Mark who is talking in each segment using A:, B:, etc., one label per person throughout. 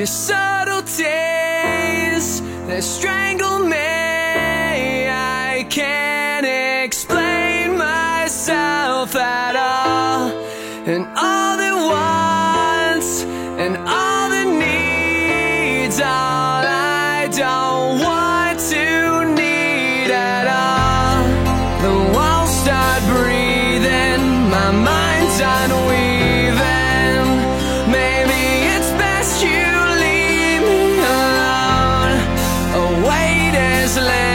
A: Your subtle taste that strangle me. I can't explain myself at all. And all the wants and all the needs, all I don't want to need at all. The walls start breathing, my mind's on. this land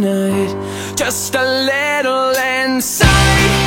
A: tonight. Just a little inside.